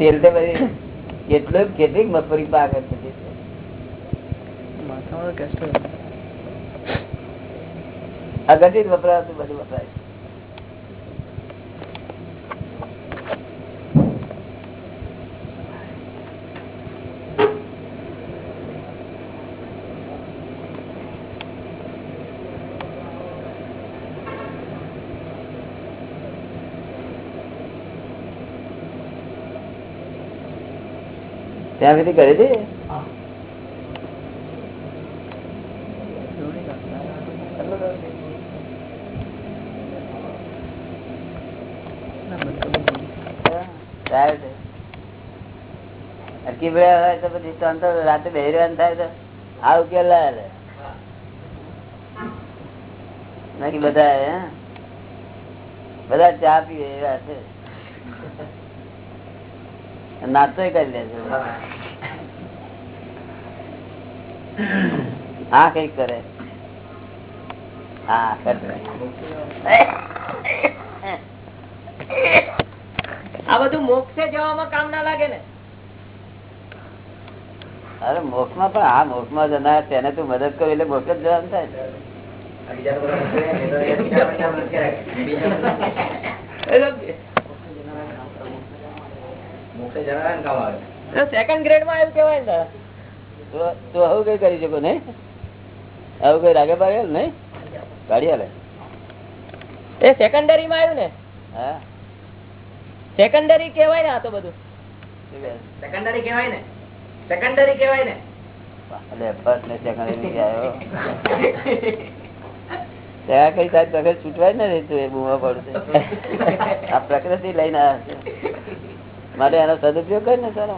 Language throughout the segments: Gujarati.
તેલ તો બધી કેટલું કેટલીક મગફળી પાક પછી અગત્ય વપરાતું બધું વપરાય ત્યાં સુધી કરી છે. રાતે બેહી થાય તો આવું લાવે નક્કી બધા? બધા ચા પીવે એવા છે. નાસ્તો કરી લેજો. હા કઈ કરે. હા કરે આ બધું મોક્ષે જવામાં કામ ના લાગે ને. અરે મોક્ષમાં પણ આ મોક્ષમાં જનાર તેને તું મદદ કરી એટલે મોક્ષ જ જવાનું થાય. સેકન્ડ ગ્રેડમાં એવું કેવાય ને. તો- આવું કઈ કરી શકો નહીં? આવું કઈ રાગે પાગે નહીં? ગાડી હાલે. એ સેકન્ડરી માં આવ્યું ને? હા. સેકન્ડરી કેવાય ને આ તો બધું. સેકન્ડરી કેવાય ને. સેકન્ડરી કેવાય ને. પ્રકૃતિ લઈને આવ્યા છે. માટે એનો સદુપયોગ કરી ને સર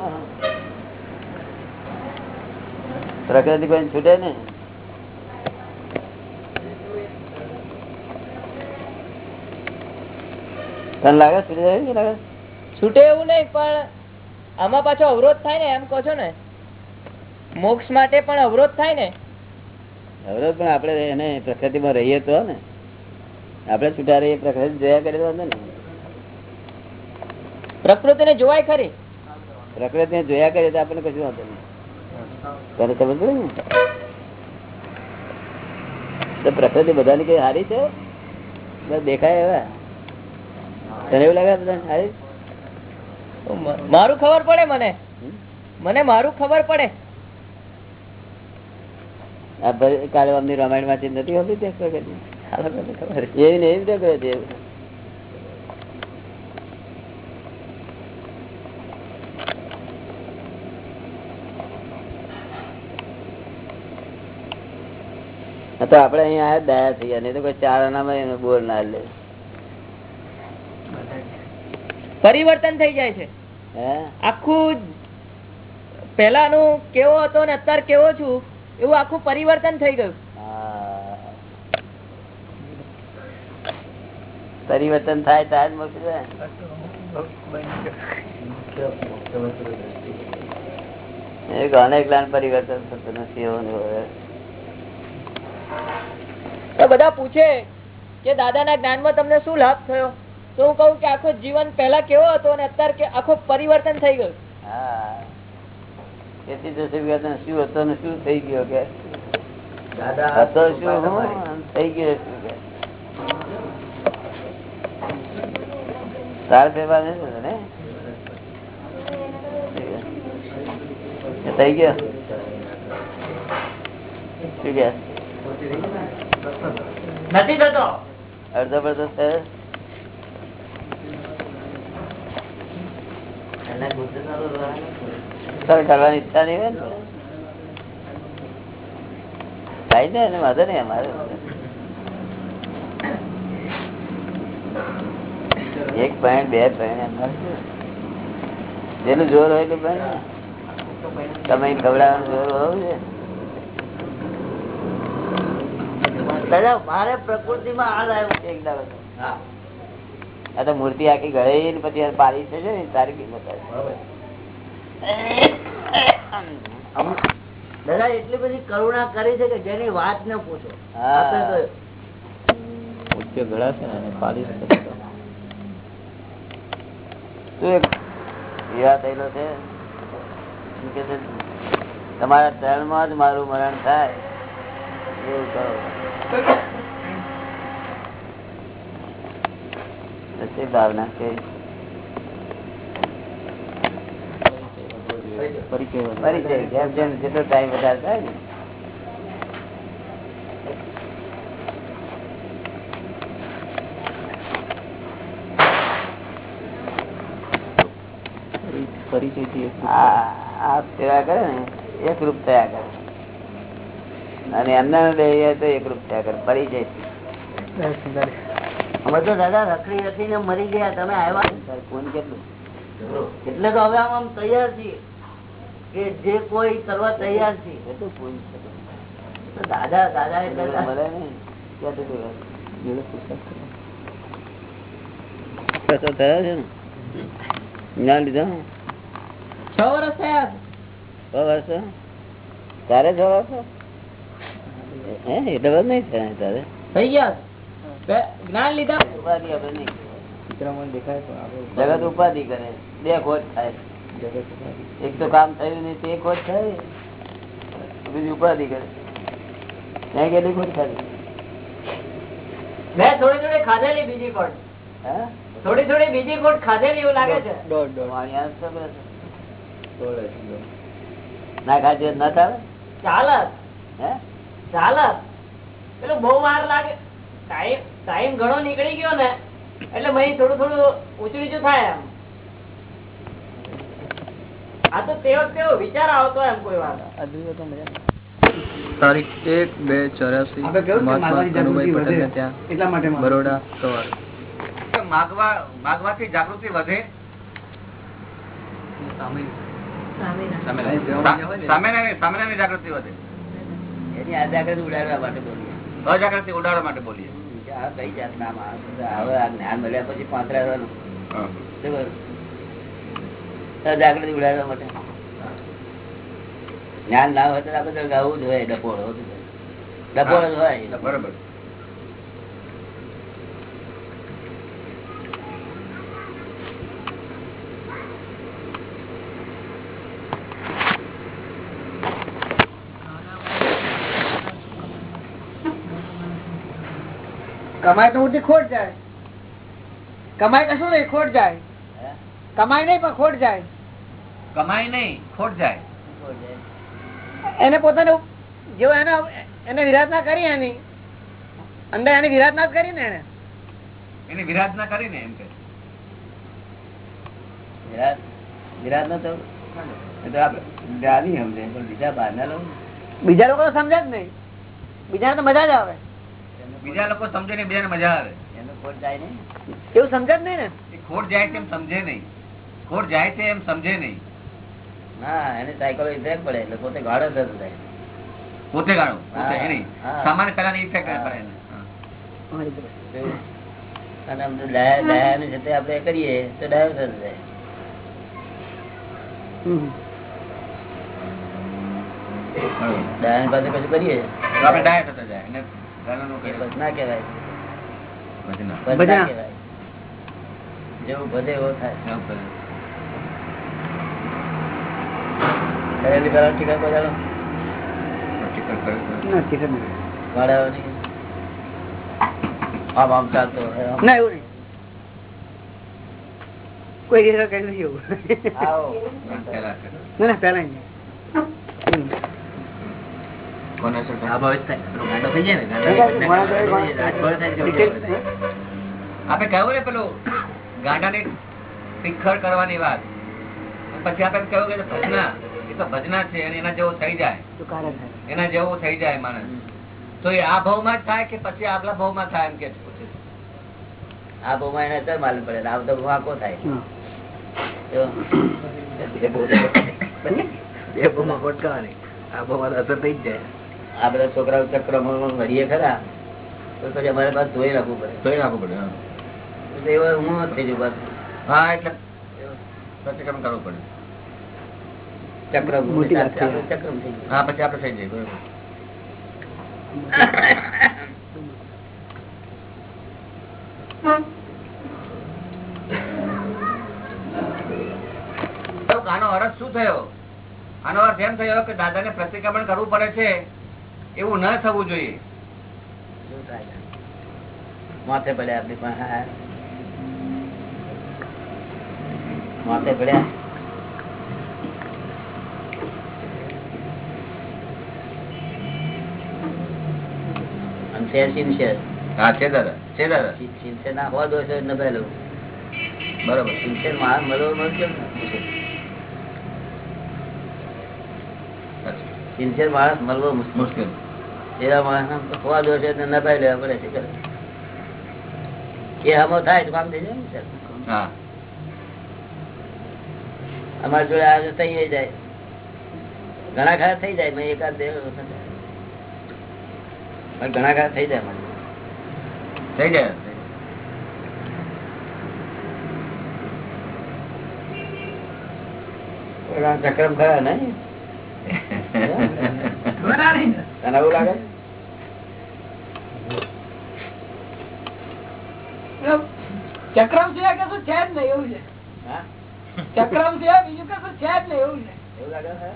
પ્રકૃતિ કોઈ છૂટે ને તને લાગે છૂટે લાગે? છૂટે એવું નહીં પણ આમાં પાછો અવરોધ થાય ને એમ કહો છો ને. મોક્ષ માટે પણ અવરોધ થાય ને. અવરોધ પણ આપણે એને પ્રકૃતિમાં રહીએ તો ને. આપણે છૂટા રહીએ પ્રકૃતિ જોયા કરીએ તો વાંધો ને પ્રકૃતિને જોવાય ખરી. પ્રકૃતિને જોયા કરીએ તો આપણને કશું વાંધો નહીં. તને સમજ પડે ને? પ્રકૃતિ બધાની કઈ હારી છે? બસ દેખાય એવા. તને એવું લાગે બધા સારી મારું ખબર પડે મને. મને મારું ખબર પડે. આ કાલે અમની રામાયણ વાંચી નથી હોતી તે પ્રકૃતિ? એવી ને એવી પ્રકૃતિ તો આપડે અહીંયા આયા દયા થઈ ગયા તો કોઈ ચાર આનામાં એનો ના લે. પરિવર્તન થઈ જાય છે. આખું પેલાનું કેવો હતો ને અત્યારે કેવો છું એવું આખું પરિવર્તન થઈ ગયું. પરિવર્તન થાય ત્યારે જ મોક્ષ જાય. એક અનેક લાખ પરિવર્તન થતું નથી એવું. તો બધા પૂછે કે દાદાના જ્ઞાનમાં તમને શું લાભ થયો? તો હું કહું કે આખો જીવન પહેલા કેવો હતો અને અત્યારે કે આખો પરિવર્તન થઈ ગયું. તેથી જશે શું હતો ને શું થઈ ગયો કે? હતો શું? થઈ ગયો શું કે? તાર ફેરફાર નથી ને? થઈ ગયો? શું કે? નથી થતો અડધો પડધો થયો તારે કરવાની ઈચ્છા નહીં હોય ને વાંધો નહીં અમારે એક પોઈન્ટ બે પોઈન્ટ? જેનું જોર હોય પોઈન્ટ તમે ખવડાવવાનું જોર હોવું છે દાદા મારે પ્રકૃતિમાં હાલ આવ્યો એક દાડો. આ તો મૂર્તિ આખી ગળે પછી પારી છે ને તારી કિંમત દાદા એટલી બધી કરુણા કરી છે કે જેની વાત ન પૂછો. ઉચ્ચ ગળા છે ને તું. એક થયેલો છે? છે, તમારા ચરણમાં જ મારું મરણ થાય. એવું કરો. તો ભાવના કે પરિચય જેમ જેટલો ટાઈમ વધારે થાય ને. પરિ- પરિચયથી એક આ આ સેવા કરે ને એકરૂપ થયા કરે. અને એમના તો એકરૂપ થયા કરે અમે તો દાદા રખડી રખડીને મરી ગયા તમે આવ્યા કોણ કેટલું? એટલે તો હવે આમ આમ તૈયાર છીએ કે જે કોઈ કરવા તૈયાર છીએ દાદા દાદા એટલે મળે ને ક્યાંથી તો વાત. જોડે પુસ્તક છે. કશો થયો છે ને? ના લીધો? છ વર્ષ થયા. છ વર્ષ તારે છ વર્ષ હે એટલે નહીં થાય તારે? થઈ ગયા? જ્ઞાન લીધા? ઉપાધિ આપણે નહીં ચિત્રમાં દેખાય પણ આપણે જગત ઉપાધિ કરે. બે ખોટ થાય. એક તો કામ થયું નહીં તે ખોટ થાય. બીજી ઉપાધિ કરે. ત્યાં કેટલી ખોટ થાય? મેં થોડી થોડી ખાધેલી બીજી હા? થોડી થોડી બીજી કોટ ખાધેલી એવું લાગે છે. દોઢ દોઢ. ના ખાધે ના ચાલે ચાલત હે? ચાલત પેલું બહુ વાર લાગે. ટાઈમ ટાઈમ ઘણો નીકળી ગયો ને એટલે મહી થોડું થોડું ઊંચું નીચું થાય એમ. આ તો તે વખતે વિચાર આવતો એમ કોઈ વાર. તારીખ એક બે ચોરાસી બરોડા સવાર. માગવા માગવાથી જાગૃતિ વધે? સામેની. સામે જાગૃતિ વધે. એની આ ઉડાડવા માટે બોલીએ. ઉડાડવા માટે બોલીએ. કઈ જાતના હવે આ જ્ઞાન મળ્યા પછી પાંતરા રહેવાનું શું કરું? અજાગૃતિ ઉડાડવા માટે. જ્ઞાન ના હોય તો આપણે ગાવું જ હોય ડપોળો ડપોળો જ હોય. બરોબર. કમાઈ તો ઉઠી ખોટ જાય. કમાઈ કશું નહીં ખોટ જાય. કમાય કમાઈ નહીં પણ ખોટ જાય. કમાઈ નહીં ખોટ જાય. એને પોતાને જેવો એને એને વિરાધના કરી એની. અંદર એની વિરાધના જ કરી ને એને. એની વિરાધના કરી ને એમ કે. વિરાટ તો બીજા બહારના લોકો? બીજા લોકો તો સમજે જ નહીં. બીજા તો મજા જ આવે. બીજા લોકો સમજે ને બીજાને મજા આવે. એનો ખોટ જાય ને? એવું સમજે જ નહીં ને? ખોટ જાય છે એમ સમજે નહીં. ખોટ જાય છે એમ સમજે નહીં. ના એને સાયકોલોજી ઇફેક્ટ પડે એટલે પોતે ગાળો થતો જાય પોતે ગાળો પોતે હા, એની. હા. સામાન્ય કલાની ઇફેક્ટ પડે એને હા. એવું. અને આમ દયા આપણે કરીએ તો ડાયો થતો જાય. પાસે કશું કરીએ. આપણે ડાયા થતા જાય એને ગાળાનું એ કહીએ. બસ ના. કહેવાય. ભજના. જેવું બધે એવો થાય. કરેલી પેલા ટીકા કોઈ દાડો ટીકર કરે તો. વાળાઓની આમ આમ ચાલતો હોય, આમ. ના એવું નહીં. કોઈ નથી એવું. આવો. પેલા અસર? આપણે કહ્યું ને પેલું ગાંડાની શિખર કરવાની વાત. પછી આપણે કહ્યું કે ભજના એ તો ભજના છે અને એના જેવું થઈ જાય. એના જેવું થઈ જાય માણસ. તો એ આ ભાવમાં જ થાય કે પછી આગલા ભાવમાં થાય એમ કે છે? પૂછે માં આ એને અત્યારે માલુમ પડે આ ભાવ વાંકો થાય. તો આ બધા છોકરાઓ ચક્રમાં ભરીએ ખરા તો પછી અમારે પાસે ધોઈ રાખવું પડે ધોઈ રાખવું પડે હા. તો એવો હું થઈ જઉં પાછું. હા એટલે પ્રતિક્રમ કરવું પડે ચક્ર મોટી વાત થઈ. આપણે ચક્રમ થઈ ગયું. હા પછી આપણે થઈ જાય બરોબર શું થયો આનો અર્થ એમ થયો કે દાદા ને પ્રતિક્રમણ કરવું પડે છે એવું ન થવું જોઈએ. માથે પડ્યા આપણી પાસે. માથે પડ્યા. છે સિન્સિયર હા છે દાદા છે દાદા સિન્સિયર ના હોવા દો છો નભેલું બરોબર સિન્સિયર માણસ મળવો મળશે સિન્સિયર માણસ મળવો મુશ્કેલ. એવા માણસ ખોવા દો છે નભાઈ લેવા પડે છે એ હમો થાય તો કામ દેજો ને સર. અમારી જોડે આજે થઈ જાય. ઘણા ખરા થઈ જાય મેં એકાદ વખત ઘણા ખરા થઈ જાય મને. થઈ જાય. ચક્રમ ખરા ને તને એવું લાગે? ચક્રમ સિવાય કશું છે જ નહીં એવું છે. હા? ચક્રમ સિવાય બીજું કશું છે જ નહીં એવું છે. એવું લાગે છે?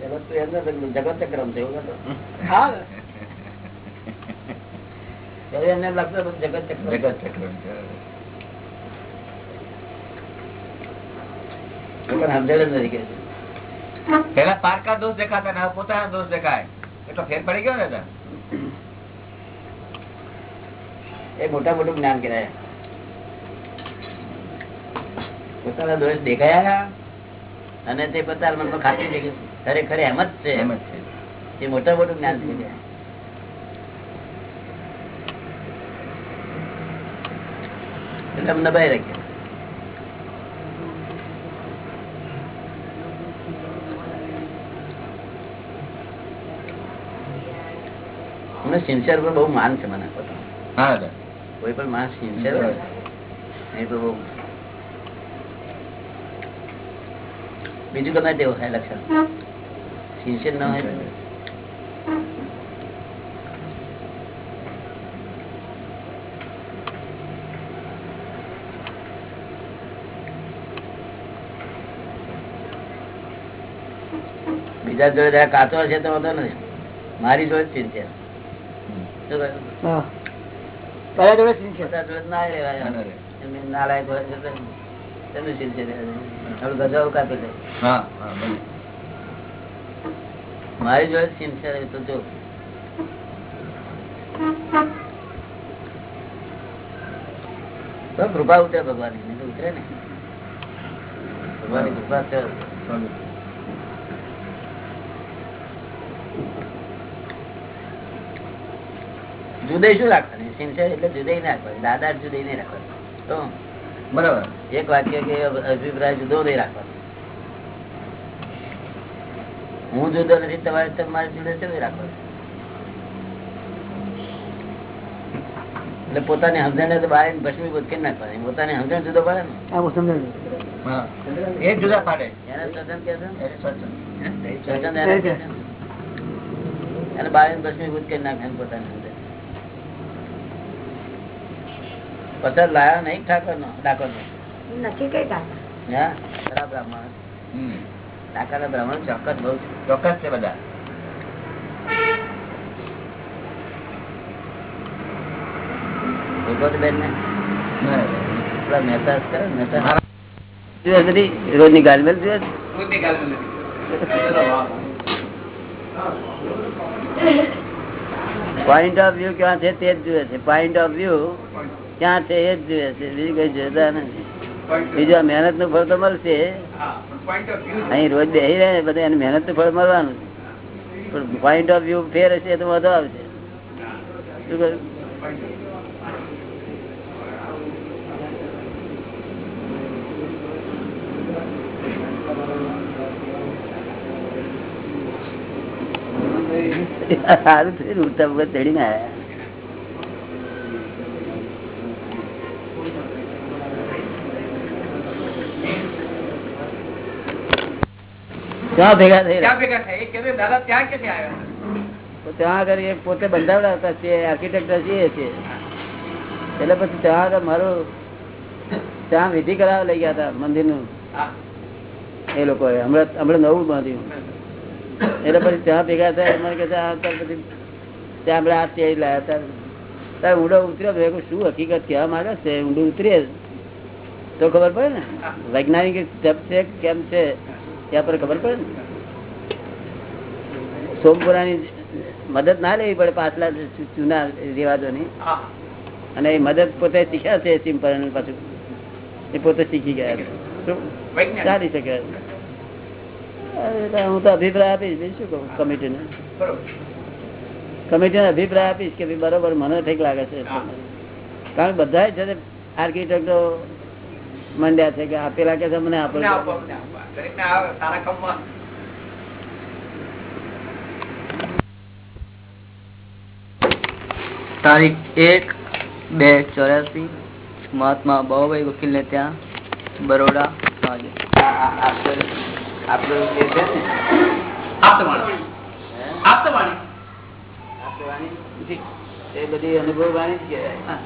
જગત એમ નથી, જગત ચક્રમ છે એવું હા. ત્યારે એમને એમ લાગતું જગત ચક્રમ જગત ચક્ર છે. સમજણ જ નથી કે પેલા પારકા દોષ દેખાતા ને પોતાના દોષ દેખાય. એટલો ફેર પડી ગયો ને એ મોટા મોટું જ્ઞાન કહેવાય. પોતાના દોષ દેખાયા અને તે પોતાના મનમાં ખાતરી થઈ ગઈ ખરેખર એમ જ છે. એમ જ છે. એ મોટા મોટું જ્ઞાન થઈ ગયા એટલે અમને દબાઈ રાખ્યા. મને સિન્સિયર પર બહુ માન છે મને પોતાનું. કોઈ પણ માણસ સિન્સિયર હોય એ તો બહુ. બીજું ગમે તેવું હોય લક્ષણ. સિન્સિયર ન હોય. બીજા જોડે કાચો છે તો વાંધો નથી. મારી જોડે જોડે સિન્સિયર બધા જોડે સીન. ના. એમને છે તો કાપી લે. મારી જોડે જો. કૃપા ઉતરે ભગવાનની. નહીં ઉતરે ને. ભગવાનની કૃપા છે. જુદાઈ શું રાખવાની? સિન્સિયર એટલે જુદે ના રાખવાની. દાદા જુદે નહીં રાખવાની. તો બરાબર. એક વાક્ય કે અભિપ્રાય જુદો નહીં રાખવાનો. હું જુદો નથી તમારે તમારે જુદે છે નહીં રાખવાનો? એટલે પોતાની સમજણ તો બહાર ભસ્મીભૂત કેમ નાખવાની? પોતાની સમજણ જુદો પડે ને? એ જુદા પાડે. એને સ્વતંત્ર કે છે ને? એ સ્વચ્છ. એને ભસ્મીભૂત કરી નાખે પોતાની? પથ્થર લાયા નહીં ઠાકોર નો ડાકોર. નો નક્કી કઈ બ્રાહ્મણ. હમ. ડાકા બ્રાહ્મણ ચોક્કસ બહુ ચોક્કસ છે બધા. રોજની ગાલમેલ જોઈએ. પોઈન્ટ ઓફ વ્યૂ ક્યાં છે તે જ જોઈએ છે. પોઈન્ટ ઓફ વ્યૂ ક્યાં છે એ જ જોઈએ છે, બીજું કઈ જોતા નથી. બીજું મહેનતનું ફળ તો મળશે. અહીં રોજ બેસી રહે બધા, એને મહેનતનું ફળ મળવાનું પણ પોઈન્ટ ઓફ વ્યૂ ફેર હશે તો વધુ આવશે. શું સારું થયું ઉડતા વખત ચડીને આવ્યા. ક્યાં ભેગા થયા. દાદા ત્યાં ક્યાંથી ત્યાં આગળ પોતે બંધાવડા છે આર્કિટેક્ટર છીએ છીએ એટલે પછી ત્યાં આગળ મારું ત્યાં વિધિ કરાવવા લઈ ગયા હતા મંદિર એ લોકો હમણાં હમણાં નવું બાંધ્યું. એટલે પછી ત્યાં ભેગા થયા મને કે આ ત્યાર પછી ત્યાં આપણે આ તે લાયા ત્યાં ત્યાં ઊંડો ઉતર્યો તો મેં શું હકીકત કહેવા માંગે છે? ઊંડું ઉતરીએ. તો ખબર પડે ને? વૈજ્ઞાનિક સ્ટેપ છે કેમ છે? ત્યાં પર ખબર પડે ને? સોમપુરાની મદદ ના લેવી પડે પાછલા જૂના રિવાજોની. અને એ મદદ પોતે શીખ્યા છે સિમ્પલ પાછું. એ પોતે શીખી ગયા ચાલી શકે હું તો અભિપ્રાય આપીશ શું કહું? કમિટીને. કમિટીને અભિપ્રાય આપીશ કે ભઈ બરોબર મને ઠીક લાગે છે. કારણ કે બધા છે આર્કિટેક્ટો મંડ્યા છે કે આપેલા કે છે મને આપો સારા કામમાં તારીખ એક બે ચોર્યાસી મહાત્મા બાબુભાઈ વકીલ ને ત્યાં બરોડા સાંજે. આપણું જે છે? ને આપવાની, એ બધી અનુભવ વાણી જ કહેવાય.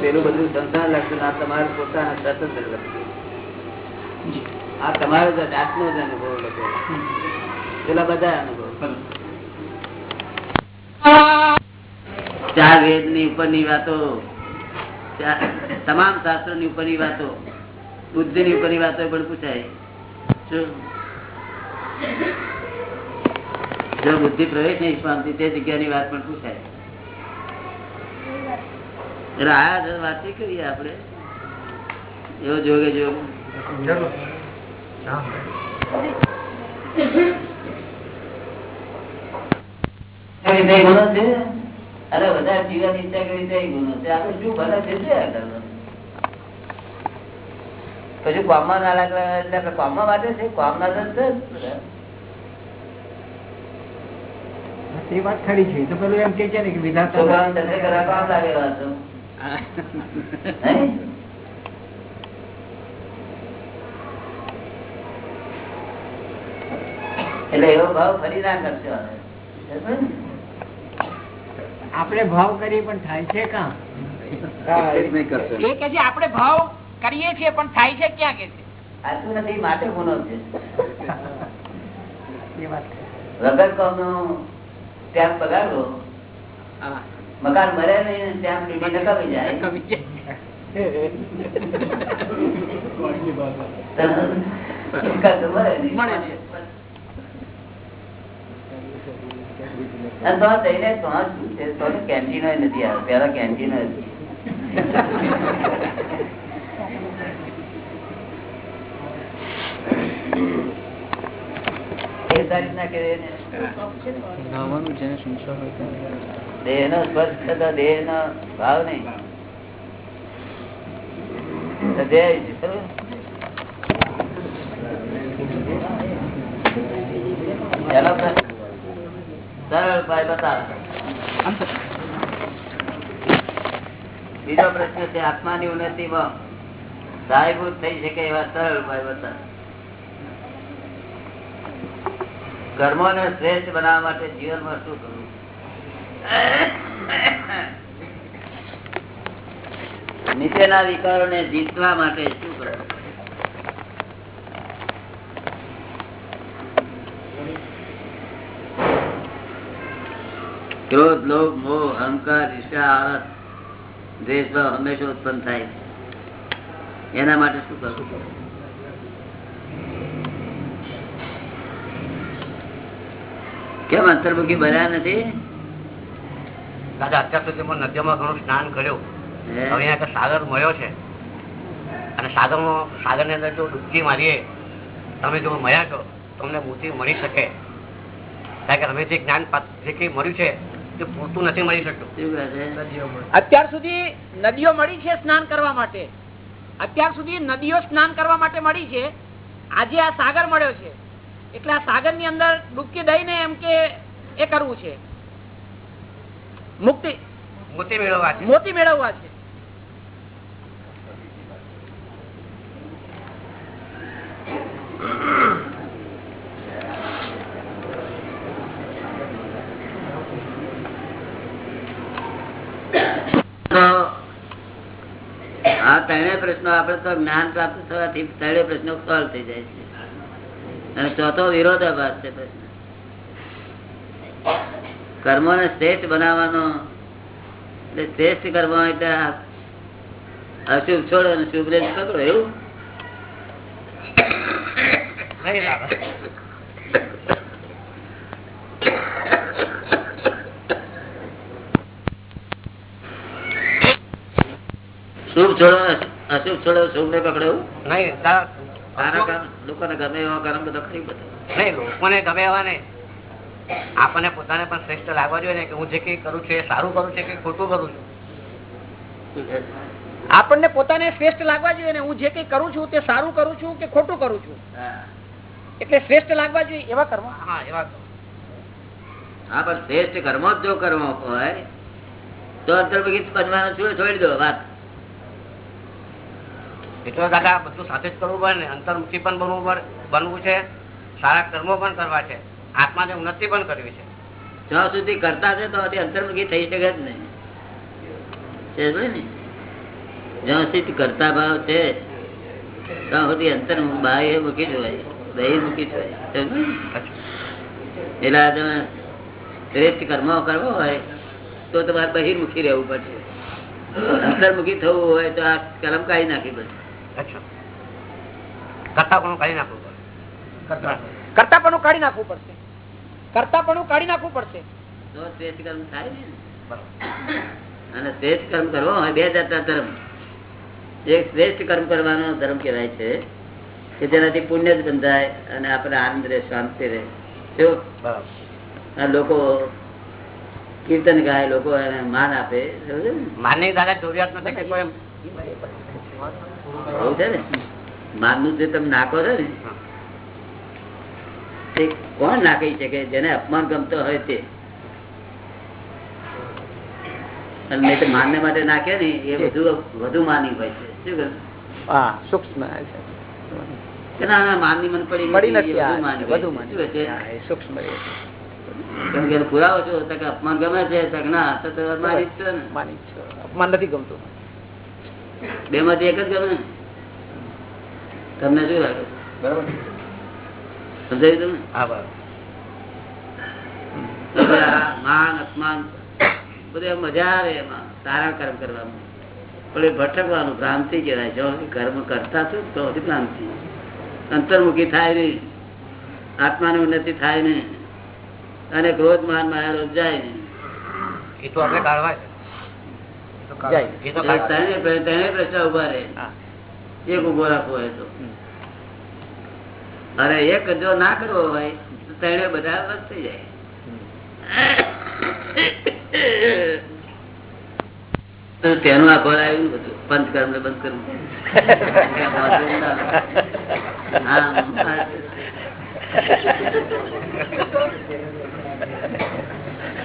પેલું- બધું સંસાર લક્ષણ આ તમારે પોતાના સ્વતંત્ર લક્ષણ આ તમારો જાતનો જ અનુભવ લખો પેલા બધા અનુભવ. ચાર વેદની ઉપરની વાતો તમામ શાસ્ત્રો ની ઉપરની વાતો બુદ્ધિ ની ઉપરની વાતો પણ પૂછાય. જો બુદ્ધિ પ્રવેશ નહીં પામતી તે જગ્યાની વાત પણ પૂછાય. એટલે જ કરીએ આપણે. એવો જોગે છે? અરે વધારે જીવન ઈચ્છા કરી તે ગુનો છે. આપણે શું ભલે છે પછી કોમમાં ના લાગે એટલે આપણે કોમમાં માટે છે? કોમના એ વાત ખરી છે. તો પેલું એમ કે છે ને કે વિધાતા કામ? એટલે એવો ભાવ ફરી ના કરશો હવે. આપણે ભાવ કરીએ પણ થાય છે કાં? એ કે છે આપણે ભાવ કરીએ છીએ પણ થાય છે ક્યાં કે છે? નથી માટે ગુનો છે. એ વાત વગર કોમનો ત્યાં પગારવો મકાન ભરે નહીં ત્યાં સુધી નકામી જાય. શું છે? નાવાનું જેને સંસાર હોય દેહ નો સ્પર્શ થતો દેહ નો ભાવ નહીં. બીજો પ્રશ્ન છે, આત્માની ઉન્નતિમાં સહાયભૂત થઈ શકે એવા સરળ ઉપાય બતાવો. કર્મોને શ્રેષ્ઠ બનાવવા માટે જીવનમાં શું કરવું? નીચેના વિકારોને જીતવા માટે શું કરવું ક્રોધ, લોભ, મોહ, અહંકાર ઈર્ષા દ્વેષ હંમેશા ઉત્પન્ન થાય એના માટે શું કરવું કેમ અંતર્મુખી બન્યા નથી? દાદા અત્યાર સુધી નદીઓમાં ઘણું સ્નાન કર્યું. હવે અહીંયા સાગર મળ્યો છે. અને સાગર સાગરની અંદર જો ડૂબકી મારીએ તમે જો મળ્યા છો તમને મોતી મળી શકે. કારણ કે અમે જે જ્ઞાન જે કઈ મળ્યું છે તે પૂરતું નથી મળી શકતું. શું કહે છે? અત્યાર સુધી નદીઓ મળી છે સ્નાન કરવા માટે. અત્યાર સુધી નદીઓ સ્નાન કરવા માટે મળી છે. આજે આ સાગર મળ્યો છે. એટલે આ સાગરની અંદર ડૂબકી દઈને એમ કે એ કરવું છે. મુક્તિ મોતી મેળવવા છે. મોતી મેળવવા છે. આ ત્રણેય પ્રશ્નો આપણે તો જ્ઞાન પ્રાપ્ત થવાથી ત્રણેય પ્રશ્નો સોલ્વ થઈ જાય છે. અને ચોથો વિરોધાભાસ છે પ્રશ્ન. કર્મો ને શ્રેષ્ઠ બનાવવાનો એટલે શ્રેષ્ઠ કર્મ એટલે અશુભ છોડો અને શુભ ને પકડો એવું? શુભ છોડો અશુભ છોડો શુભ ને પકડો એવું? નહીં લોકોને ગમે એવા કર્મ બધા કરી બધો. નહીં લોકોને ગમે એવા નહીં. આપણને પોતાને પણ શ્રેષ્ઠ લાગવા જોઈએ ને કે હું જે કઈ કરું છું એ સારું કરું છું કે ખોટું કરું છું? આપણને પોતાને શ્રેષ્ઠ લાગવા જોઈએ ને હું જે કઈ કરું છું તે સારું કરું છું કે ખોટું કરું છું? એટલે શ્રેષ્ઠ લાગવા જોઈએ એવા કર્મ? હા એવા હા પણ શ્રેષ્ઠ કર્મ જ જો કર્મ હોય તો અંતર્ભગીત બનવાનું છું છોડી દો વાત. એટલો દાદા બધું સાથે જ કરવું પડે ને અંતર્મુખી પણ બનવું બનવું છે સારા કર્મો પણ કરવા છે. આત્માને ઉન્નતિ પણ કરવી છે. જ્યાં સુધી કરતા છે તો અંતર્મુખી થઈ શકે જ નહીં. જ્યાં સુધી કરતા ભાવ છે ત્યાં સુધી અંતર બાહ્ય મૂકી જ દહી મૂકી જ હોય. સમજ્યો ને? એટલે તમે શ્રેષ્ઠ કર્મો કરવો હોય તો તમારે બહિર્મુખી રહેવું પડશે. અંતર્મુખી થવું હોય તો આ કલમ કાઢી નાખી પડશે. અચ્છા. કરતા પણ કાઢી નાખવું પડશે. કરતા પણ કાઢી નાખવું પડશે. કરતાપણું કાઢી નાખવું પડશે. તો શ્રેષ્ઠ કર્મ થાય ને? અને શ્રેષ્ઠ કર્મ કરવો હોય બે જાતના ધર્મ. એક શ્રેષ્ઠ કર્મ કરવાનો ધર્મ કહેવાય છે કે જેનાથી પુણ્ય જ બંધાય અને આપણે આનંદ રહે શાંતિ રહે. શું બરાબર. આ લોકો કીર્તન ગાય લોકો એને માન આપે ને? માનની દાદા જરૂરિયાત નથી કોઈ એવું છે ને? માનનું જે તમે નાખો છો ને તે કોણ નાખી શકે જેને અપમાન ગમતો હોય તે? અને નહીં તો માનને માટે નાખે ને એ વધુ વધુ માની હોય છે. શું હા સૂક્ષ્મ કે ના ના માનની મન પડી પડી નથી, નથી એ આ, વધુ માની હોય વધુ છે. માની શું કહે છે? હા, એ સૂક્ષ્મ રહે છે. કેમ કે એને પુરાવો છો કે અપમાન ગમે ના ને. છે. અપમાન નથી ગમતું. બે માંથી એક જ ગમે? તમને શું લાગે? બરાબર. સમજાયું તમને? હા બરાબર. માન અપમાન બધું મજા આવે એમાં સારા કર્મ કરવામાં પણ એ ભટકવાનું ભ્રાંતિ કહેવાય. જો કર્મ કરતા છો તો ભ્રાંતિ. અંતર્મુખી થાય નહીં. આત્માની ઉન્નતિ થાય નહીં. અને ક્રોધ માન માયા રોજ જાય નહીં. એ તો આપણે કાઢવા જાય. એ તો ત્રણેય પ્રશ્ન ઊભા રહે. એક ઊભો રાખવો હોય તો. અને એક જો ના કરવો હોય, તો તેને બધા બસ થઈ જાય તેનું આ આવ્યું બધું. પંચકર્મ ને બંધકર્મ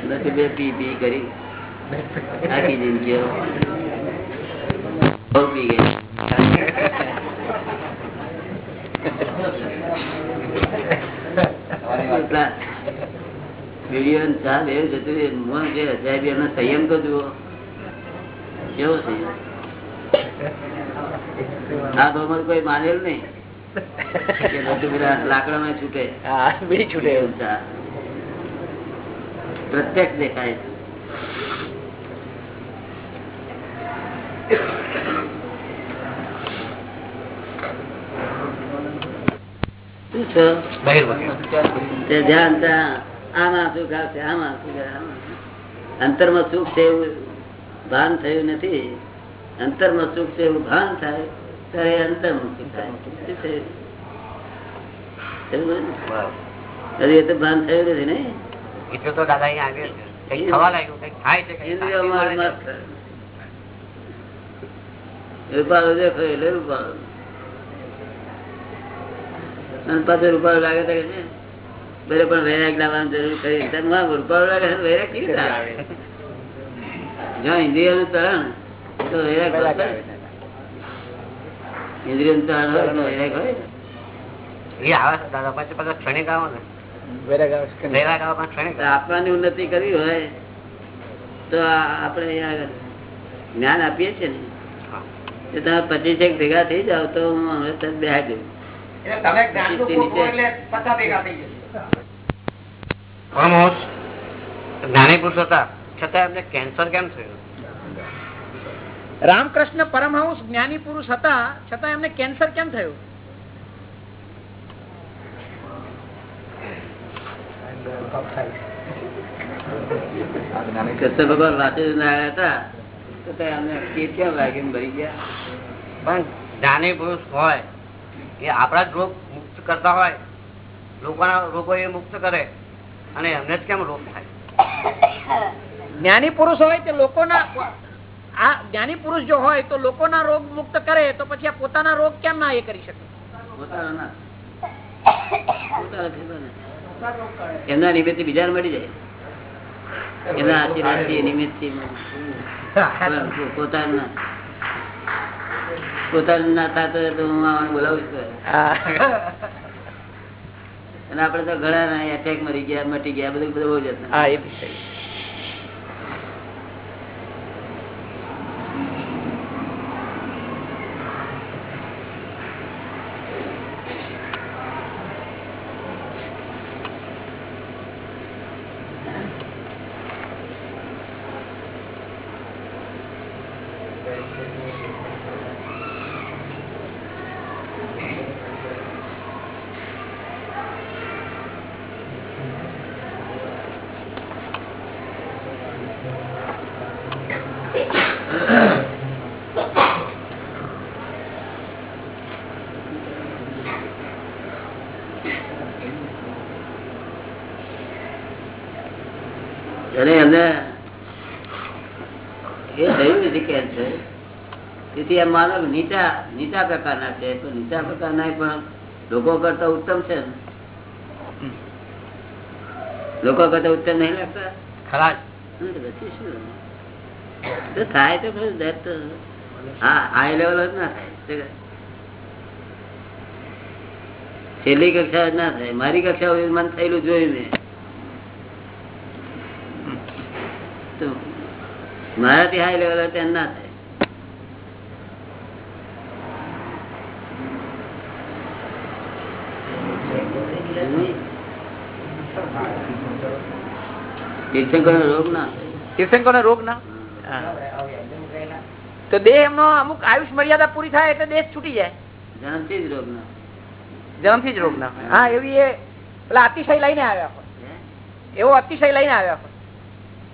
નથી બે પી પી કરી. આખી જિંદગી પી ગઈ. એટલા વીડિયો ને ચા બે જતું રહે. મોં જે અજાયબી એમનો સંયમ તો જુઓ. કેવો સંયમ? આ ધોમર કોઈ માનેલ નહીં. પેલા લાકડામાં છૂટે. છૂટે. પ્રત્યક્ષ દેખાય છે. શું છો? તે ધ્યાન આમાં સુખ આવશે આમાં સુખ આમાં અંતરમાં સુખ છે એવું ભાન થયું નથી. અંતરમાં સુખ છે એવું ભાન થાય ત્યારે એ અંતર્મુખી થાય. હજી એ તો ભાન થયું નથી ને? એટલે તો દાદા અહીંયા આવ્યા કંઈક થવા લાગ્યું કંઈક થાય છે કંઈક ઇન્દ્રિયોમાં શાંતિ મળે મસ્ત છે. થાય. રૂપાળો દેખો એટલે રૂપાળો અને પાછો રૂપાળો લાગે તો છે. બરે પણ વૈરાગ લાવવાની જરૂર કરી રૂપાળો લાગે છે વૈરાગ કેવી રીતે આવે? ઇન્દ્રિયનું તરણ તો વૈરાગ ઇન્દ્રિયનું તરણ હોય તો વૈરાગ હોય એ આવે છે દાદા પછી પાછા ક્ષણિક આવો ને. વૈરાગ આવે છે. કે નહીં? વૈરાગ આવે પણ ક્ષણિક તો આત્માની ઉન્નતિ કરવી હોય તો આ આપણે જ્ઞાન આપીએ છીએ ને. તમે પચીસ એક ભેગા થઈ જાવ તો હું હમણાં તરત બેહાડી જ્ઞાની પુરુષ હતા. છતાં એમને કેન્સર કેમ થયું? રામકૃષ્ણ પરમહંસ જ્ઞાની પુરુષ હતા. છતાં એમને કેન્સર કેમ થયું? કૃષ્ણ ભગવાન વાસુદેવ નારાયણ હતા. તો એમને કેમ લાગીને ભરી ગયા? પણ જ્ઞાની પુરુષ હોય. એ આપણા જ રોગ મુક્ત કરતા હોય લોકોના રોગો એ મુક્ત કરે અને એમને જ કેમ રોગ થાય? જ્ઞાની પુરુષ હોય તે લોકોના આ જ્ઞાની પુરુષ જો હોય તો લોકોના રોગ મુક્ત કરે તો પછી આ પોતાના રોગ કેમ ના એ કરી શકે. એમના નિમિત્તે બીજા મળી જાય. એમના આશીર્વાદથી નિમિત્તથી પણ પોતાનું ના. પોતાનું ના થતું તો હું આવવાનું બોલાવું છું અને આપડે તો ઘણા એટેક મરી ગયા મટી ગયા બધું બધું બહુ જતું હા એ બી સહી અને એમને એ થયું નથી કેન્સર તેથી માનવ માનો નીચા નીચા પ્રકારના છે તો નીચા પ્રકારના પણ લોકો કરતા ઉત્તમ છે લોકો કરતા ઉત્તમ નહીં લાગતા? ખરા તો પછી શું? તો થાય તો ખરું that હા હાઈ લેવલ જ ના થાય. છેલ્લી કક્ષા ના થાય. મારી કક્ષા સુધી થયેલું જોયું મેં. તો મારાથી હાઈ લેવલ તેમ ના થાય તીર્થંકર રોગ ના. તીર્થંકર રોગ ના? તો દેહ એમનો અમુક આયુષ મર્યાદા પૂરી થાય એટલે દેહ છૂટી જાય. જન્મથી જ રોગ ના. જન્મથી જ રોગ ના. હા. એવી એ પેલા અતિશય લઈને આવ્યા એવો અતિશય લઈને આવ્યા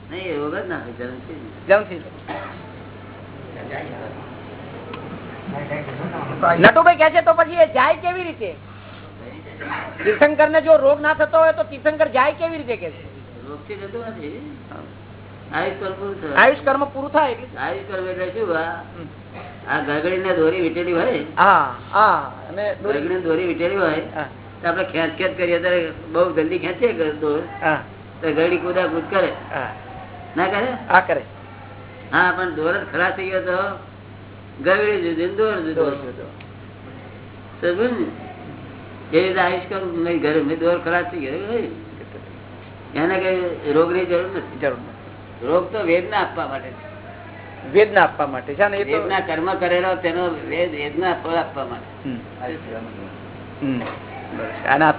નહીં રોગ જ ના જન્મથી જન્મથી નટુભાઈ કે છે તો પછી એ જાય કેવી રીતે? તીર્થંકર ને જો રોગ ના થતો હોય તો તીર્થંકર જાય કેવી રીતે કે છે? રોગથી જતું નથી. આયુષ કર્મ પૂરું થયું. આયુષ કર્મ પૂરું થાય આયુષ કર્મ એટલે શું આ? આ ને દોરી વીટેલી હોય? હા હા દોરી- ગરગડી ને દોરી વીટેલી હોય? તો આપણે ખેંચ ખેંચ કરીએ ત્યારે બહુ જલ્દી ખેંચીએ દોર? તો કુદા કુદ કરે. હા. ના કરે? આ કરે. હા પણ દોર જ ખરાબ થઈ ગયો તો ગગડી જુદી દોર જુદો. સમજ્યું ને? એ રીતે આયુષ કરું મેં ઘરે મેં દોર ખરાબ થઈ ગયો. એને કઈ રોગની જરૂર નથી. જરૂર રોગ તો વેદના આપવા માટે વેદના આપવા માટે છે ને વેદના કર્મ કરેલો તેનો વેદ વેદના ફળ આપવા માટે.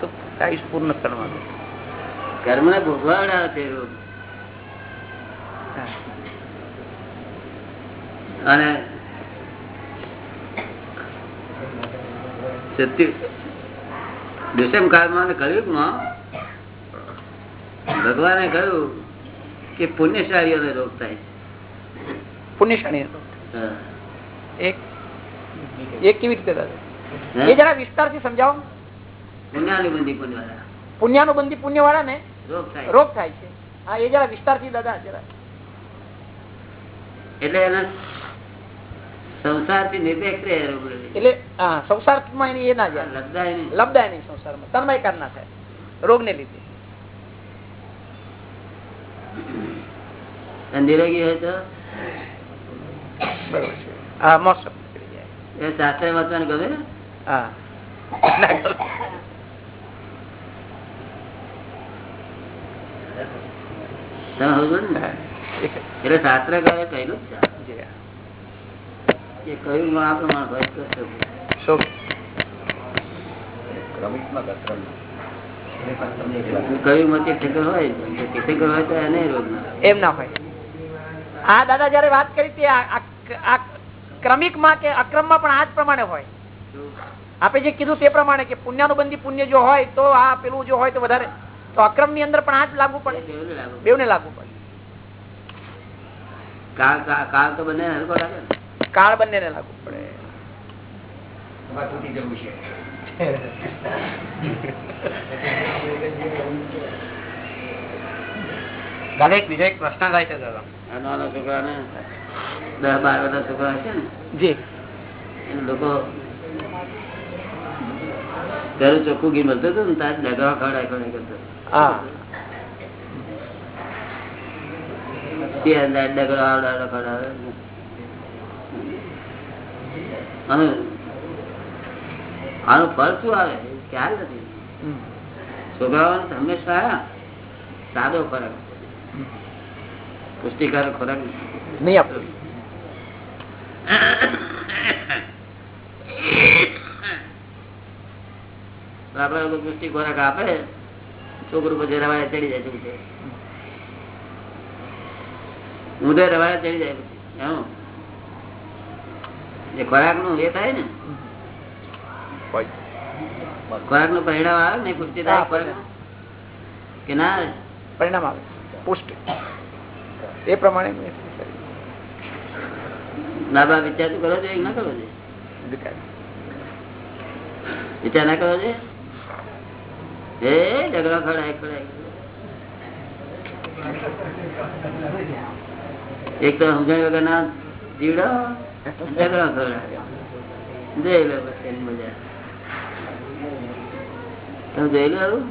તો આયુષ પૂર્ણ કરવાનું કર્મ ને ભોગવાડાવે છે રોગ. અને દુષ્મ કાળમાં કળિયુગમાં ભગવાને કહ્યું કે પુણ્યશાળીઓને રોગ થાય છે. પુણ્યશાળી હા. એક એક કેવી રીતે દાદા? એ જરા વિસ્તારથી સમજાવો. પુણ્યાનુબંધી પુણ્યવાળા. ને રોગ થાય. રોગ છે. હા એ જરા વિસ્તારથી દાદા જરા. એટલે એના સંસારથી નિરપેક્ષ રહે એટલે હા સંસારમાં એની એ ના જાય. લબ્ધાય નહીં. લબદાય નહીં સંસારમાં. તન્મયકાર ના થાય. રોગને લીધે. અને નિરોગી હોય તો? શાસ્ત્ર વાંચવાનું ગમે? એટલે શાસ્ત્ર કહે કહેલું જ છે. જી હા. કે કયું માં આ પ્રમાણ કહ્યું તો શું? શું કયું માં તીર્થંકર હોય? ઠેકર હોય તો એને રોગ ના એમ ના હોય. આ દાદા જયારે વાત કરી તે ક્રમિકમાં કે અક્રમમાં પણ આ જ પ્રમાણે હોય. આપે જે કીધું તે પ્રમાણે કે પુણ્યાનુબંધી પુણ્ય જો હોય તો આ પેલું જો હોય તો વધારે. તો અક્રમની અંદર પણ આ જ લાગુ પડે. બેવ ને લાગુ પડે. કાળ તો બંને લાગે ને. કાળ બંને લાગુ પડે. જવું છે. દાદા એક બીજો એક પ્રશ્ન થાય છે દાદા. આ છોકરા ને દસ બાર બધા છોકરા છે ને જી. લોકો ઘરે ચોખ્ખું ઘી મળતું હતું ને તાર ડગા ખવડાય ખવડાય કરતો. હા. તે અંદર ડગરો આવડાવડો ખવડાવે અને આનું ફળ શું આવે? ખ્યાલ નથી. છોકરાઓને હંમેશા સાદો ખોરાક પુષ્ટિકારક ખોરાક નહીં આપતો. આપડે પુષ્ટિ ખોરાક આપે છોકરું પછી રવાડે ચડી જાય છે. ઊંધે રવાડે ચડી જાય પછી એમ. જે ખોરાકનું એ થાય ને? ખોરાકનું પરિણામ આવે ને પુષ્ટિ થાય હા, ખોરાક કે ના પરિણામ આવે. પુષ્ટિ. એ પ્રમાણે બા વિચાર તો કરવો જોઈએ ના કરવો જોઈએ વિચાર. ના કરવો જોઈએ એ ઝઘડા ખડાય ખડાય એક તો સમજણ વગર ના જીવડો ઝઘડા ખવડાવે જોઈ લો પછી મજા. તમે જોયેલું આવું?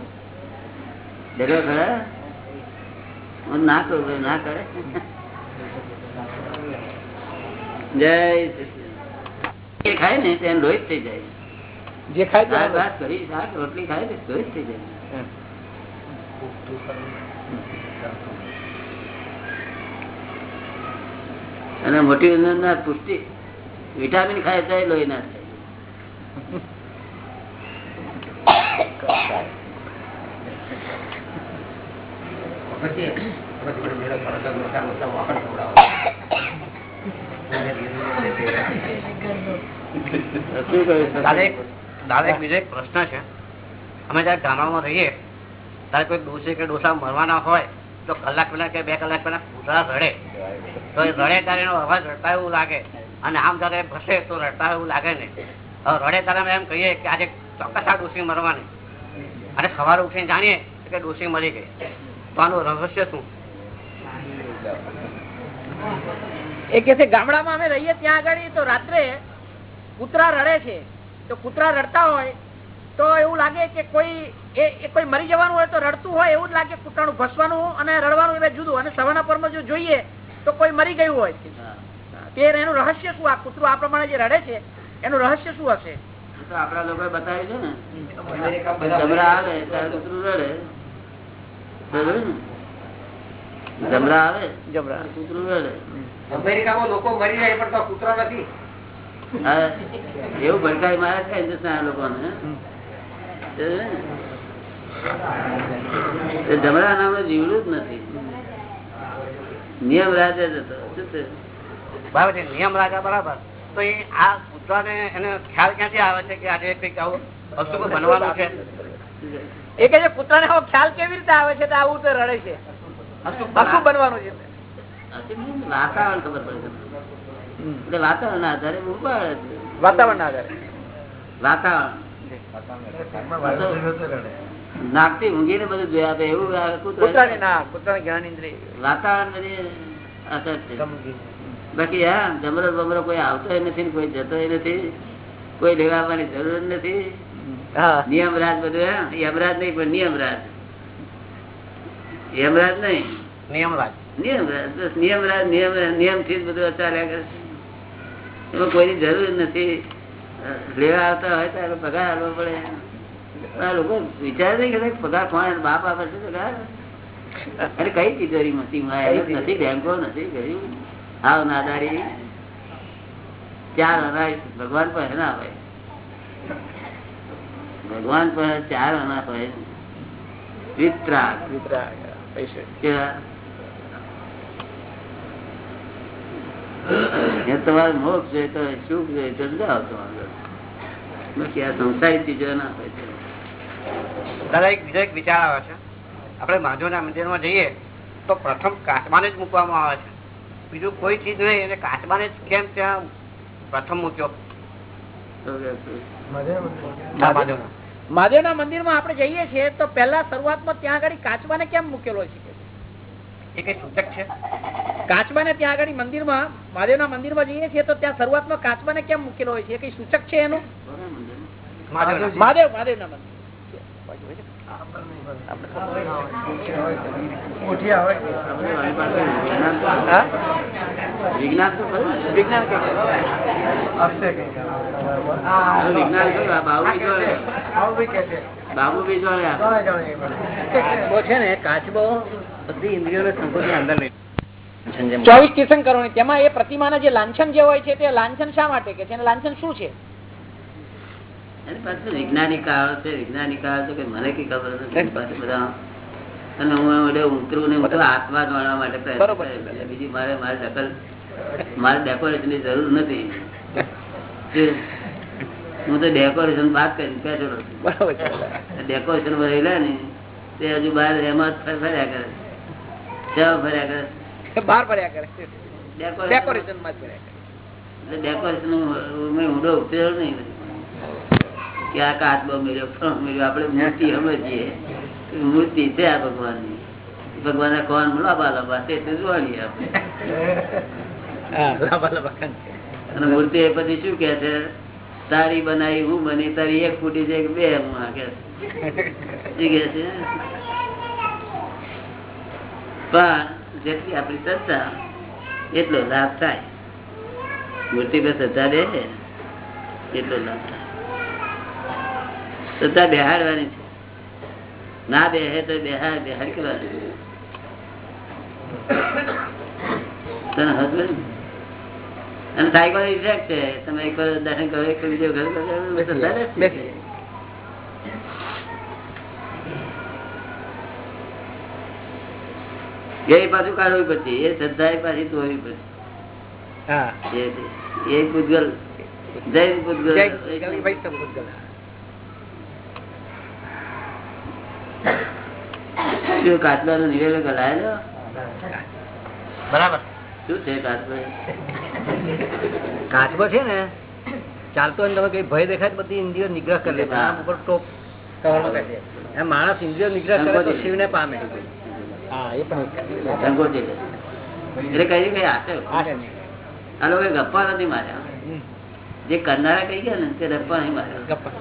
ઝઘડા ખડા હું ના કરું ના કરે. જય ખાય ને તેને લોહી થઈ જાય. જે ખાય તે શાક ભાત કરી શાક રોટલી ખાય ને લોહી થઈ જાય. અને મોટી ઉંદર ના પુષ્ટિ વિટામિન ખાય તો લોહી ના થાય મરવાના હોય, તો કલાક પહેલા કે બે કલાક પહેલા કૂતરા રડે. તો એ રડે ત્યારે એનો અવાજ રડતા એવું લાગે. અને આમ જયારે ભસે તો રડતા એવું લાગે ને રડે ત્યારે અમે એમ કહીએ કે આજે ચોક્કસ આ ડોસી મરવાની. અને સવારે ઉઠીને જાણીએ કે ડોસી મરી ગઈ. તો આનું રહસ્ય શું? એ કે છે ગામડામાં અમે રહીએ ત્યાં આગળ તો રાત્રે કૂતરા રડે છે. તો કૂતરા રડતા હોય તો એવું લાગે કે કોઈ એ કોઈ મરી જવાનું હોય તો રડતું હોય એવું જ લાગે કૂતરાનું ભસવાનું અને રડવાનું એ જુદું. અને સવાના પરમાં જો જોઈએ તો કોઈ મરી ગયું હોય. તે એનું રહસ્ય શું? આ કૂતરું આ પ્રમાણે જે રડે છે એનું રહસ્ય શું હશે? તો આપડા લોકો બતાવ્યું છે ને. અમેરિકા આવે ત્યારે કૂતરું રડે. ને? જમરા આવે? જબરા કૂતરું અમેરિકામાં લોકો મરી જાય પણ તો કૂતરો નથી. એવું ભડકાઈ મારે છે હિન્દુસ્તાન લોકોને. ને? જમરા નામનું જીવડું જ નથી. નિયમ રાજા જ હતો. શું બરાબર છે નિયમ રાજા બરાબર. તો એ આ કૂતરાને એને ખ્યાલ ક્યાંથી આવે છે કે આજે કંઈક આવું અશુભ બનવાનું છે? એ કે કૂતરાને આવો ખ્યાલ કેવી રીતે આવે છે? આવું તો રડે છે. બનવાનું વાતાવરણ ખબર પડે. વાતાવરણ આધારે વાતાવરણ ના આધારે. વાતાવરણ. નાકથી ઊંઘીને બધું જોયા તો એવું કૂતરાની ના કૂતરાની જ્ઞાન ઇન્દ્રિય વાતાવરણ બધી અસર છે. બાકી હા જમરો બમરો કોઈ આવતો નથી કોઈ જતો નથી. કોઈ લેવાની જરૂર નથી. નિયમરાજ બધું યમરાજ નહીં પણ નિયમરાજ. યમરાજ નહીં? નિયમરાજ. નિયમરાજ બસ નિયમરાજ નિયમ નિયમથી જ બધું ચાલ્યા કરે એમાં કોઈની જરૂર નથી. લેવા આવતા હોય ત્યારે પગાર આપવો પડે. લોકો વિચાર નહીં કે પગાર કોણ બાપ આપે છે પગાર અરે કઈ તિજોરી માંથી નથી બેંકો નથી કર્યું. આવ નાદારી. ચાર અનાજ ભગવાન પણ ના હોય. ભગવાન પણ ચાર અનાજ હોય વિતરાગ. તમારે મોક્ષ જોઈએ તો સુખ જોઈએ તો જાઓ તમારે. બાકી આ સંસારી ચીજો ના હોય છે. દાદા એક બીજો એક વિચાર આવે છે. આપણે મહાદેવના મંદિરમાં જઈએ તો પ્રથમ કાચબાને જ મૂકવામાં આવે છે. બીજું કોઈ ચીજ નહીં એટલે કાચબાને જ કેમ ત્યાં પ્રથમ મૂક્યો? મહાદેવના. મંદિરમાં આપણે જઈએ છીએ તો પહેલા શરૂઆતમાં ત્યાં આગળ કાચબાને કેમ મૂકેલો છે? કાચબાને ત્યાં આગળ મંદિરમાં મહાદેવના મંદિરમાં જઈએ છીએ તો ત્યાં શરૂઆતમાં કાચબાને કેમ મૂકેલો હોય છે? કઈ સૂચક છે એનું. મહાદેવ મહાદેવના મંદિર. આપણે વાળી પાસે વિજ્ઞાન તો- વિજ્ઞાન ને? ને ચોવીસ તીર્થંકરો તેમાં એ પ્રતિમાના જે લાંછન જે હોય છે તે લાંછન શા માટે કે છે? લાંછન શું છે? એની પાસે વૈજ્ઞાનિક આવે છે. વૈજ્ઞાનિક આવે છે કે મને કઈ ખબર નથી. બધા અને હું એટલે ઉતરું ને હું તો આત્મા જાણવા માટે પ્રયત્ન. બીજી મારે મારે દખલ મારે ડેકોરેશનની જરૂર નથી. હું તો ડેકોરેશન વાત કરી ડેકોરેશન ભરેલા ને તે હજુ બહાર એમાં જ ફર- ફર્યા કરે. ત્યાં ફર્યા કરે? બહાર ફર્યા કરે. ડેકોરેશનમાં. જ ડેકોરેશન મેં ઊંડો ઉતર્યો નહીં. કે આ કાચબો મેળ્યો ફળ મેળ્યો આપણે મૂર્તિ સમજીએ. મૂર્તિ છે આ ભગવાનની. ભગવાન કોણ લાંબા લાંબા છે તે જોવાની આપણે. અને મૂર્તિ એ પછી શું કે છે? તારી બનાવી હું બની તારી એક ફૂટી છે બે કે છે. પણ જેટલી આપણી શ્રદ્ધા એટલો લાભ થાય. મૂર્તિ પર શ્રદ્ધા દે એટલો લાભ થાય. શ્રદ્ધા બેહાડવાની છે. ના બેહે તો બેહાડ બેહાડ કરવાની તને હસવે અને સાયકલ ઇફેક્ટ છે? તમે એક વાર દર્શન કરો એક બીજો ઘર. એ પાછું કાઢવી પડશે એ શ્રદ્ધા એ પાછી. ધોવી પડશે એ- પૂતગલ. જય પૂતગલ. જય વૈષ્ણવ શું કાચબા નો નિવેડો કરાયેલો બરાબર. શું છે કાચબા કાચબો છે ને ચાલતો તમે કઈ ભય દેખાય બધી ઇન્દ્રિયો નિગ્રહ કરી લે. ઉપર ટોપ માણસ ઇન્દ્રિયો નિગ્રહ કરે તો પામે. હા એ પણ. એટલે આ છે ને. આ લોકો ગપ્પા નથી માર્યા. જે કરનારા કઈ ગયા ને તે ગપ્પા નહીં માર્યા.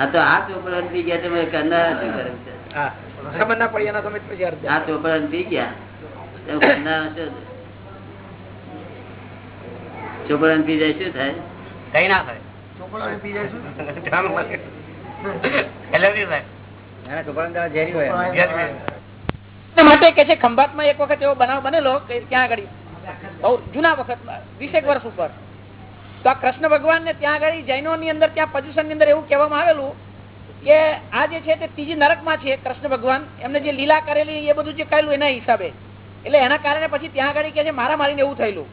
આ તો આ ચોપડા ગયા તમે કરનારા શું કરે છે? ખબર ના પડી એના તમે પછી અર્થ આ ચોપડા પી ગયા. તો કરનારા શું છે? ચોપડા પી જાય શું થાય? કઈ ના થાય. એલર્જી થાય. એના છોકરાને ઝેરી હોય. માટે કે છે ખંભાતમાં એક વખત એવો બનાવ બનેલો કે ત્યાં આગળ બહુ જૂના વખત વીસેક વર્ષ ઉપર. તો આ કૃષ્ણ ભગવાન ને ત્યાં આગળ જૈનો ની અંદર ત્યાં પજુષણની અંદર એવું કહેવામાં આવેલું કે આ જે છે તે ત્રીજી નરકમાં છે કૃષ્ણ ભગવાન. એમને જે લીલા કરેલી એ બધું જે કરેલું એના હિસાબે. એટલે એના કારણે પછી ત્યાં આગળ કે છે મારા મારીને એવું થયેલું.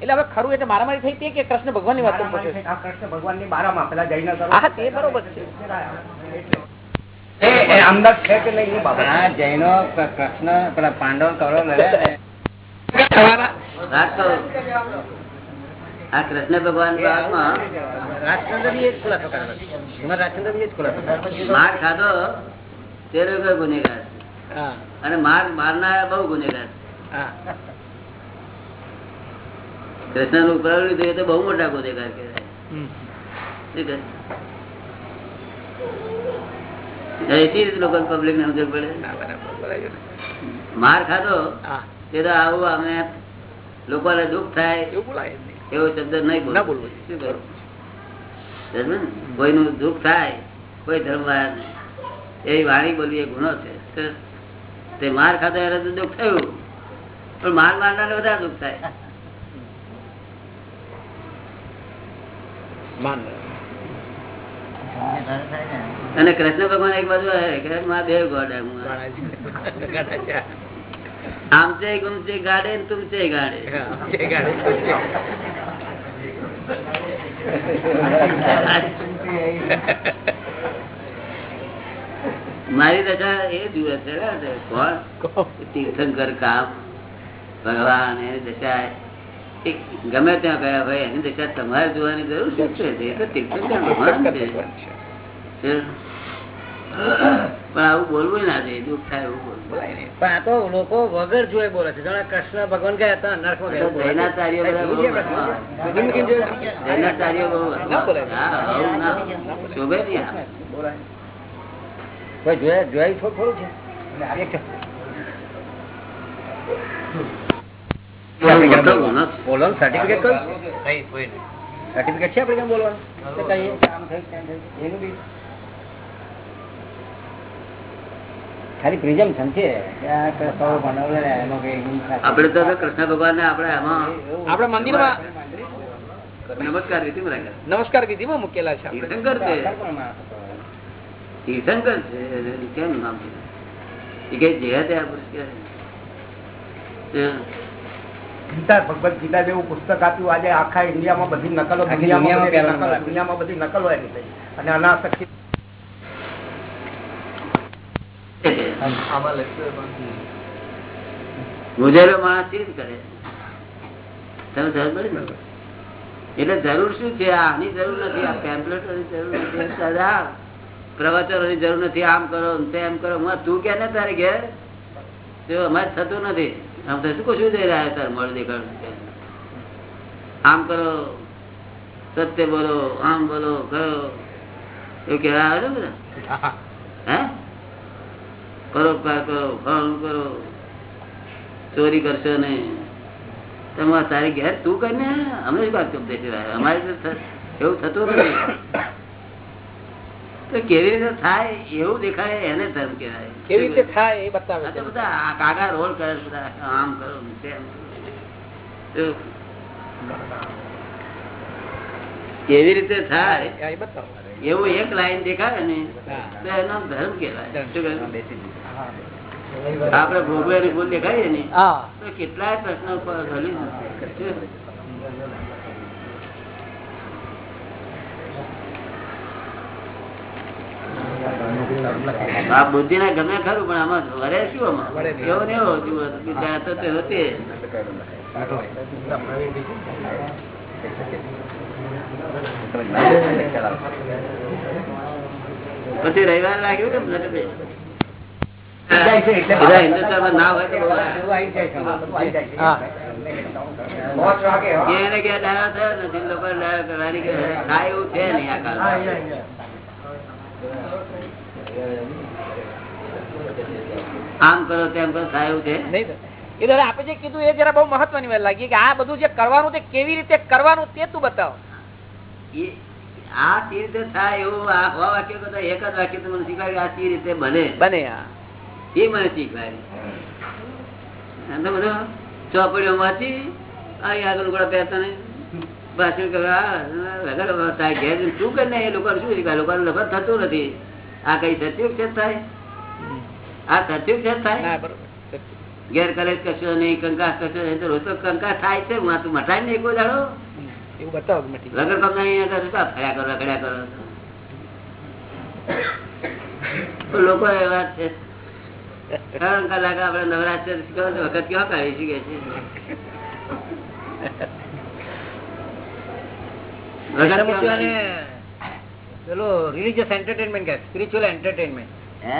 એટલે હવે ખરું એટલે મારામારી થઈ હતી કે કૃષ્ણ ભગવાનની વાત પૂછે? કૃષ્ણ ભગવાનની બારામાં પેલા જૈન હા તે બરોબર છે. અંદર છે કે નહીં એ જૈનો કૃષ્ણ પેલા પાંડવ કરો લડ્યા ને આ કૃષ્ણ ભગવાન. માર ખાધો તે ગુનેગાર અને માર મારનાર બહુ ગુનેગાર કૃષ્ણનું ઉપરાવડું એ તો બહુ મોટા ગુનેગાર કહેવાય. એથી જ લોકો પબ્લિક ને સમજણ પડે. માર ખાધો તે તો આવું અમે લોકોને દુઃખ થાય. એવું બોલાય. એવો શબ્દ નહીં ના બોલવો. શું કરું? કોઈનું દુઃખ થાય કોઈ ધર્મ એ વાણી બોલવી એ ગુનો છે. તે માર ખાતો એને તો દુઃખ થયું. પણ માર મારનાર વધારે દુઃખ થાય. અને કૃષ્ણ ભગવાન એક બાજુ બે ગોડ. હે ગુમચે ગાડે ને તુમ ગાડે. મારી દશા એ જુએ છે તીર્થંકર કામ ભગવાન એની દશા ગમે ત્યાં ગયા ભાઈ એની દશા તમારે જોવાની જરૂર શું છે? એ તો તીર્થંકર ભગવાન છે. પણ આવું બોલવું ના જોઈએ દુઃખ થાય એવું બોલવું. પણ આ તો લોકો વગર જોઈ બોલે છે. જાણે કૃષ્ણ ભગવાન ગયા હતા નરક જોયું? થોડું છે. બોલવાનું સર્ટિફિકેટ કયું. સર્ટિફિકેટ છે આપણે કેમ બોલવાનું? એનું બી ખાલી પ્રિઝમ છે કે આ કે સૌ બનાવેલો ને એનો કઈ હિંસા છે. આપડે તો કૃષ્ણ ભગવાન ને આપડે એમાં આપડે મંદિરમાં નમસ્કાર વિધિ નમસ્કાર નમસ્કાર વિધિમાં મૂકેલા છે તીર્થંકર છે. તીર્થંકર છે કેમ નામ છે? કે જે તે આ પુરુષ કહેવાય. ગીતા ભગવદ ગીતા જેવું પુસ્તક આપ્યું આજે આખા ઇન્ડિયામાં બધી નકલો દુનિયામાં બધી નકલો- એની થઈ. અને અનાસક્તિ ગુજરેલો માણસ એ કરે? તમે સમજ પડી? એટલે જરૂર શું છે? આની જરૂર નથી. આ પેમ્પલેટોની જરૂર નથી. દાદા પ્રવચનોની જરૂર નથી. આમ કરો તેમ કરો. તું કે ને તારે ઘેર? તો અમારે થતું નથી. આમ તો શું કશું જઈ રહ્યા તારે મળ દેખાડ આમ કરો સત્ય બોલો આમ બોલો કરો. એવું કહેવા આવે ને બધા? પરોપકાર કરો ફળ કરો. ચોરી કરશો ને તમારે તારી ઘેર તું કરીને અમે જ ઉપદેશ રહ્યા. અમારે તો એવું થતું નથી. તો કેવી રીતે થાય એવું દેખાય એને ધર્મ કહેવાય. કેવી રીતે થાય એ બતાવે તો બધા કાકા રોલ કરે બધા. આમ કરો કેવી રીતે થાય એવું એક લાઈન દેખાય ને તો એનો ધર્મ કહેવાય. શું ભોગવે આપડે ભોગવેલી ભૂલ દેખાય ને તો કેટલાય પ્રશ્નો આ બુદ્ધિ ના ગમે ખરું પણ આમાં વરે શું આમાં? કેવો ને એવો. પછી રવિવાર લાગ્યું કેમ ના હોય આ. આમ કરો તેમ કરો થાય એવું છે? એ દાદા આપે જે કીધું એ જરા બહુ મહત્વની વાત લાગી કે આ બધું જે કરવાનું તે કેવી રીતે કરવાનું તે તું બતાવ. આ રીતે થાય એવું આ વાક્ય બધા એક જ વાક્ય તો મને શીખવાય આ રીતે બને. બને હા. એ મને શીખવાડી તો બધું ચોપડીઓ વાંચી અહીં આગળ ગોળા પહેરતા ભાષણ કરવા ઘેર શું કરીને એ લોકો શું શીખવાય લોકો લગન થતું નથી આ કઈ સત્યુગ છે થાય આ સત્યુગ છે થાય ઘેર કરે કશો નહીં કંકાસ કશો નહીં તો રોજ તો કંકાસ થાય છે મટાય નહીં કોઈ દાડો એવું બતાવો ફર્યા કરો રખડ્યા કરો લોકો એવા છે ત્રણ કલાક આપડે નવરાત્ર વખત કાઢી? પેલો રિલીજીયસ એન્ટરટેનમેન્ટ કહે સ્પિરિચ્યુઅલ એન્ટરટેનમેન્ટ હે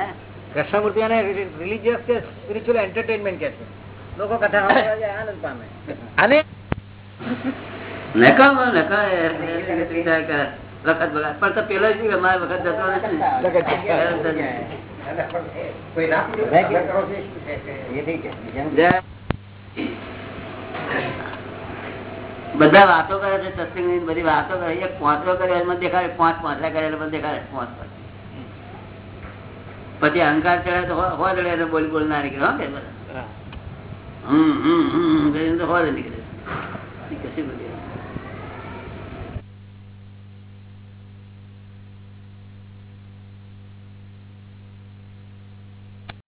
કૃષ્ણમૂર્તિઓને રિલીજીયસ કે સ્પિરિચ્યુઅલ એન્ટરટેનમેન્ટ કહે છે લોકો કથા આનંદ પામે અને નકામો વખત પણ તો પેલો કે મારે વખત જતો નથી. બધા વાતો કરે છે સત્સંગની બધી વાતો કરે એક પોંચરો કરે એમાં દેખાડે પાંચ પાંચરા કરે એટલે મને દેખાડે પાંચ પાંચ. પછી અહંકાર ચડે તો હો- ચડે એને બોલી બોલ ના નીકળે હો બધા. હમ હમ હમ કરીને તો નીકળે. કશું બધી